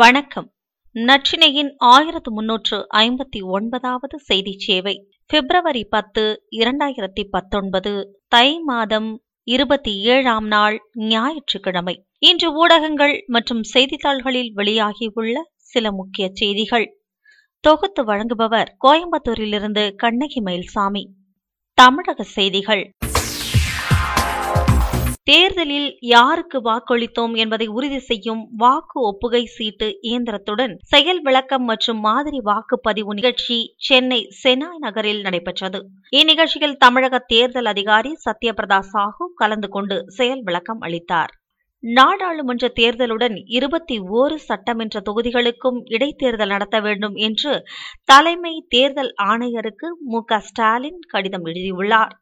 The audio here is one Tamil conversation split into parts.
வணக்கம். நற்றினையின் ஆயிரத்து முன்னூற்று ஐம்பத்தி ஒன்பதாவது செய்தி சேவை. பிப்ரவரி பத்து இரண்டாயிரத்தி பத்தொன்பது தை மாதம் இருபத்தி ஏழாம் நாள் ஞாயிற்றுக்கிழமை. இன்று ஊடகங்கள் மற்றும் செய்தித்தாள்களில் வெளியாகியுள்ள சில முக்கிய செய்திகள். தொகுத்து வழங்குபவர் கோயம்புத்தூரிலிருந்து கண்ணகி மயில்சாமி. தமிழக செய்திகள். தேர்தலில் யாருக்கு வாக்களித்தோம் என்பதை உறுதி செய்யும் வாக்கு ஒப்புகை சீட்டு இயந்திரத்துடன் செயல் விளக்கம் மற்றும் மாதிரி வாக்குப்பதிவு நிகழ்ச்சி சென்னை செனாய் நகரில் நடைபெற்றது. இந்நிகழ்ச்சியில் தமிழக தேர்தல் அதிகாரி சத்யபிரதா சாஹூ கலந்து கொண்டு செயல் விளக்கம் அளித்தார். நாடாளுமன்ற தேர்தலுடன் இருபத்தி ஓரு சட்டமன்ற தொகுதிகளுக்கும் இடைத்தேர்தல் நடத்த வேண்டும் என்று தலைமை தேர்தல் ஆணையருக்கு மு ஸ்டாலின் கடிதம் எழுதியுள்ளார்.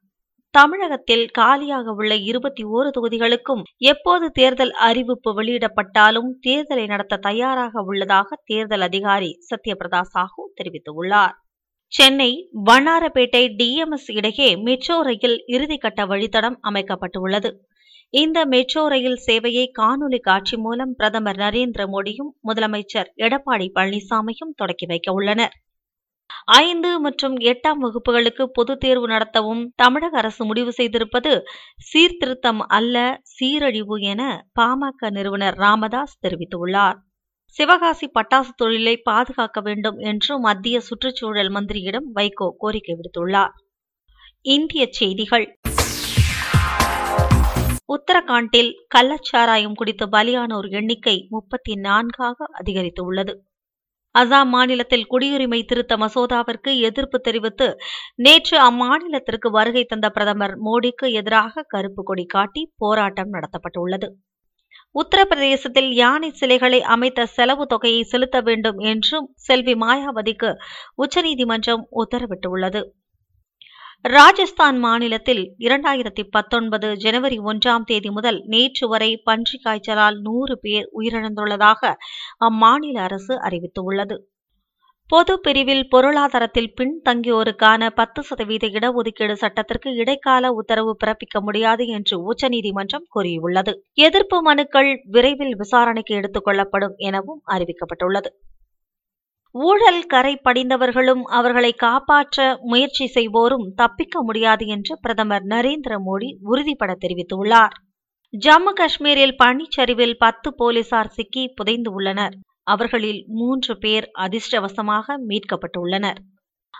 தமிழகத்தில் காலியாக உள்ள இருபத்தி ஓரு தொகுதிகளுக்கும் எப்போது தேர்தல் அறிவிப்பு வெளியிடப்பட்டாலும் தேர்தலை நடத்த தயாராக உள்ளதாக தேர்தல் அதிகாரி சத்யபிரதா சாஹூ தெரிவித்துள்ளார். சென்னை வண்ணாரப்பேட்டை டிஎம்எஸ் இடையே மெட்ரோ ரயில் இறுதிக்கட்ட வழித்தடம் அமைக்கப்பட்டுள்ளது. இந்த மெட்ரோ ரயில் சேவையை காணொலி காட்சி மூலம் பிரதமர் நரேந்திர மோடியும் முதலமைச்சர் எடப்பாடி பழனிசாமியும் தொடக்கி வைக்க உள்ளனர். ஐந்து மற்றும் எட்டாம் வகுப்புகளுக்கு பொதுத் தேர்வு நடத்தவும் தமிழக அரசு முடிவு செய்திருப்பது சீர்திருத்தம் அல்ல சீரழிவு என பாமக நிறுவனர் ராமதாஸ் தெரிவித்துள்ளார். சிவகாசி பட்டாசு தொழிலை பாதுகாக்க வேண்டும் என்று மத்திய சுற்றுச்சூழல் மந்திரியிடம் வைகோ கோரிக்கை விடுத்துள்ளார். இந்திய செய்திகள். உத்தரகாண்டில் கள்ளச்சாராயம் குடித்து பலியானோர் எண்ணிக்கை முப்பத்தி நான்காக அதிகரித்துள்ளது. அசாம் மாநிலத்தில் குடியுரிமை திருத்த மசோதாவிற்கு எதிர்ப்பு தெரிவித்து நேற்று அம்மாநிலத்திற்கு வருகை தந்த பிரதமர் மோடிக்கு எதிராக கருப்பு கொடி காட்டி போராட்டம் நடத்தப்பட்டுள்ளது. உத்தரப்பிரதேசத்தில் யானை சிலைகளை அமைத்த செலவு தொகையை செலுத்த வேண்டும் என்றும் செல்வி மாயாவதிக்கு உச்சநீதிமன்றம் உத்தரவிட்டுள்ளது. ராஜஸ்தான் மாநிலத்தில் இரண்டாயிரத்தி பத்தொன்பது ஜனவரி ஒன்றாம் தேதி முதல் நேற்று வரை பன்றிக் காய்ச்சலால் நூறு பேர் உயிரிழந்துள்ளதாக அம்மாநில அரசு அறிவித்துள்ளது. பொது பிரிவில் பொருளாதாரத்தில் பின்தங்கியோருக்கான பத்து சதவீத இடஒதுக்கீடு சட்டத்திற்கு இடைக்கால உத்தரவு பிறப்பிக்க முடியாது என்று உச்சநீதிமன்றம் கூறியுள்ளது. எதிர்ப்பு மனுக்கள் விரைவில் விசாரணைக்கு எடுத்துக் கொள்ளப்படும் எனவும் அறிவிக்கப்பட்டுள்ளது. ஊழல் கரை படிந்தவர்களும் அவர்களை காப்பாற்ற முயற்சி செய்வோரும் தப்பிக்க முடியாது என்று பிரதமர் நரேந்திர மோடி உறுதிபட தெரிவித்துள்ளார். ஜம்மு காஷ்மீரில் பனிச்சரிவில் பத்து போலீசார் சிக்கி புதைந்து உள்ளனர். அவர்களில் மூன்று பேர் அதிர்ஷ்டவசமாக மீட்கப்பட்டுள்ளனர்.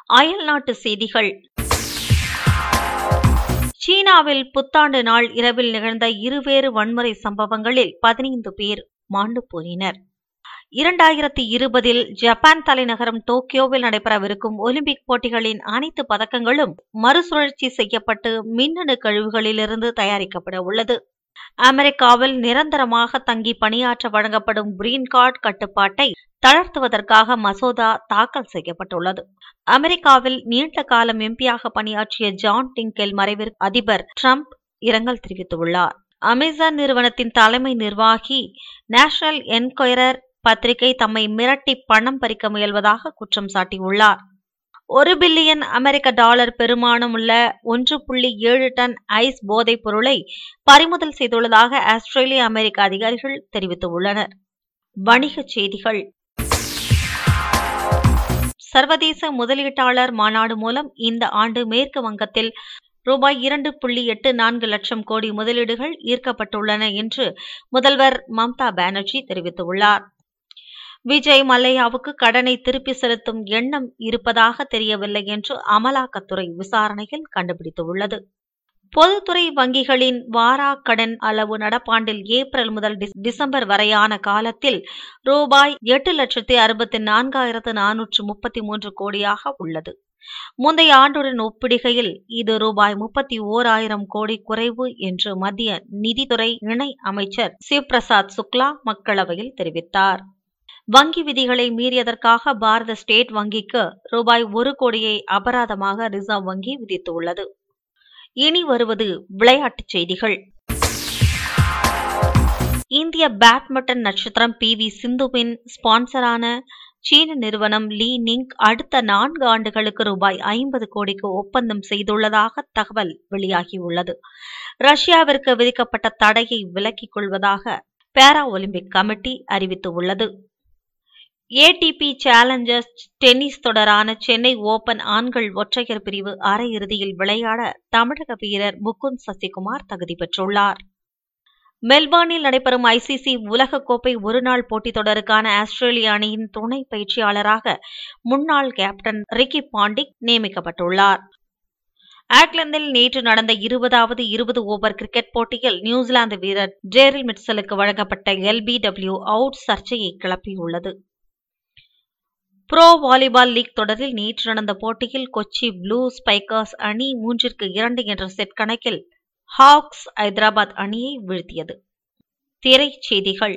அயல் நாட்டு செய்திகள். சீனாவில் புத்தாண்டு நாள் இரவில் நிகழ்ந்த இருவேறு வன்முறை சம்பவங்களில் பதினைந்து பேர் மாண்டு போயினர். இரண்டாயிரத்தி இருபதில் ஜப்பான் தலைநகரம் டோக்கியோவில் நடைபெறவிருக்கும் ஒலிம்பிக் போட்டிகளின் அனைத்து பதக்கங்களும் மறுசுழற்சி செய்யப்பட்டு மின்னணு கழிவுகளிலிருந்து தயாரிக்கப்பட உள்ளது. அமெரிக்காவில் நிரந்தரமாக தங்கி பணியாற்ற வழங்கப்படும் கிரீன் கார்டு கட்டுப்பாட்டை தளர்த்துவதற்காக மசோதா தாக்கல் செய்யப்பட்டுள்ளது. அமெரிக்காவில் நீண்ட காலம் எம்பியாக பணியாற்றிய ஜான் டிங்கெல் மறைவிற்கு அதிபர் டிரம்ப் இரங்கல் தெரிவித்துள்ளார். அமேசான் நிறுவனத்தின் தலைமை நிர்வாகி நேஷனல் என்கொயரர் பத்திரிகை தம்மை மிரட்டி பணம் பறிக்க முயல்வதாக குற்றம் சாட்டியுள்ளார். ஒரு பில்லியன் அமெரிக்க டாலர் பெருமானம் உள்ள ஒன்று புள்ளி ஏழு டன் ஐஸ் போதைப் பொருளை பறிமுதல் செய்துள்ளதாக ஆஸ்திரேலிய அமெரிக்க அதிகாரிகள் தெரிவித்துள்ளனர். வணிகச் செய்திகள். சர்வதேச முதலீட்டாளர் மாநாடு மூலம் இந்த ஆண்டு மேற்கு வங்கத்தில் ரூபாய் இரண்டு புள்ளி எட்டு நான்கு லட்சம் கோடி முதலீடுகள் ஈர்க்கப்பட்டுள்ளன என்று முதல்வர் மம்தா பானர்ஜி தெரிவித்துள்ளார். விஜய் மல்லையாவுக்கு கடனை திருப்பி செலுத்தும் எண்ணம் இருப்பதாக தெரியவில்லை என்று அமலாக்கத்துறை விசாரணையில் கண்டுபிடித்துள்ளது. பொதுத்துறை வங்கிகளின் வாரா கடன் அளவு நடப்பாண்டில் ஏப்ரல் முதல் டிசம்பர் வரையான காலத்தில் ரூபாய் எட்டு லட்சத்தி அறுபத்தி நான்காயிரத்து நானூற்று முப்பத்தி மூன்று கோடியாக உள்ளது. முந்தைய ஆண்டுடன் ஒப்பிடுகையில் இது ரூபாய் முப்பத்தி ஓர் ஆயிரம் கோடி குறைவு என்று மத்திய நிதித்துறை இணை அமைச்சர் சிவ்பிரசாத் சுக்லா மக்களவையில் தெரிவித்தார். வங்கி விதிகளை மீறியதற்காக பாரத ஸ்டேட் வங்கிக்கு ரூபாய் ஒரு கோடியை அபராதமாக ரிசர்வ் வங்கி விதித்துள்ளது. இனி வருவது விளையாட்டுச் செய்திகள். இந்திய பேட்மிண்டன் நட்சத்திரம் பி. வி. சிந்துவின் ஸ்பான்சரான சீன நிறுவனம் லீ நிங் அடுத்த நான்கு ஆண்டுகளுக்கு ரூபாய் ஐம்பது கோடிக்கு ஒப்பந்தம் செய்துள்ளதாக தகவல் வெளியாகியுள்ளது. ரஷ்யாவிற்கு விதிக்கப்பட்ட தடையை விலக்கிக் கொள்வதாக பேரா ஒலிம்பிக் கமிட்டி அறிவித்துள்ளது. ஏடிபி சேலஞ்சர்ஸ் டென்னிஸ் தொடரான சென்னை ஓபன் ஆண்கள் ஒற்றையர் பிரிவு அரையிறுதியில் விளையாட தமிழக வீரர் முகுந்த் சசிகுமார் தகுதி பெற்றுள்ளார். மெல்பர்னில் நடைபெறும் ஐசிசி உலகக்கோப்பை ஒருநாள் போட்டித் தொடருக்கான ஆஸ்திரேலிய அணியின் துணை பயிற்சியாளராக முன்னாள் கேப்டன் ரிக்கி பாண்டிக் நியமிக்கப்பட்டுள்ளார். ஆக்லாந்தில் நேற்று நடந்த இருபதாவது இருபது ஓவர் கிரிக்கெட் போட்டியில் நியூசிலாந்து வீரர் டேரில் மிட்சலுக்கு வழங்கப்பட்ட எல்பிடபிள்யூ அவுட் சர்ச்சையை கிளப்பியுள்ளது. புரோ வாலிபால் லீக் தொடரில் நேற்று நடந்த போட்டியில் கொச்சி ப்ளூ ஸ்பைக்கர்ஸ் அணி மூன்றிற்கு இரண்டு என்ற செட் கணக்கில் ஹாக்ஸ் ஐதராபாத் அணியை வீழ்த்தியது. திரைச்செய்திகள்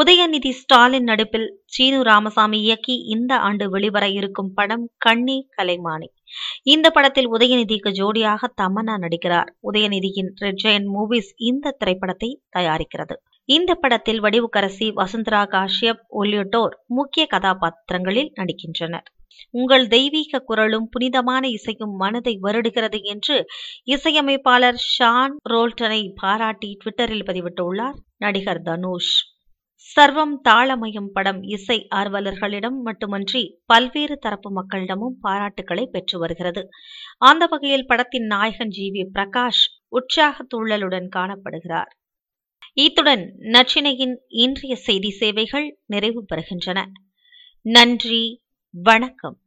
உதயநிதி ஸ்டாலின் நடிப்பில் சீனு ராமசாமி இயக்கி இந்த ஆண்டு வெளிவர இருக்கும் படம் கண்ணி கலைமானி. இந்த படத்தில் உதயநிதிக்கு ஜோடியாக தமன்னா நடிக்கிறார். உதயநிதியின் ரெட் ஜெயன் மூவிஸ் இந்த திரைப்படத்தை தயாரிக்கிறது. இந்த படத்தில் வடிவுக்கரசி வசுந்தரா காஷ்யப் உள்ளிட்டோர் முக்கிய கதாபாத்திரங்களில் நடிக்கின்றனர். உங்கள் தெய்வீக குரலும் புனிதமான இசையும் மனதை வருடுகிறது என்று இசையமைப்பாளர் ஷான் ரோல்டனை பாராட்டி ட்விட்டரில் பதிவிட்டுள்ளார் நடிகர் தனுஷ். சர்வம் தாளமயம் படம் இசை ஆர்வலர்களிடம் மட்டுமன்றி பல்வேறு தரப்பு மக்களிடமும் பாராட்டுகளை பெற்று வருகிறது. அந்த வகையில் படத்தின் நாயகன் ஜி. வி. பிரகாஷ் உற்சாக துள்ளலுடன் காணப்படுகிறார். இத்துடன் நச்சினையின் இன்றைய செய்தி சேவைகள் நிறைவு பெறுகின்றன. நன்றி வணக்கம்.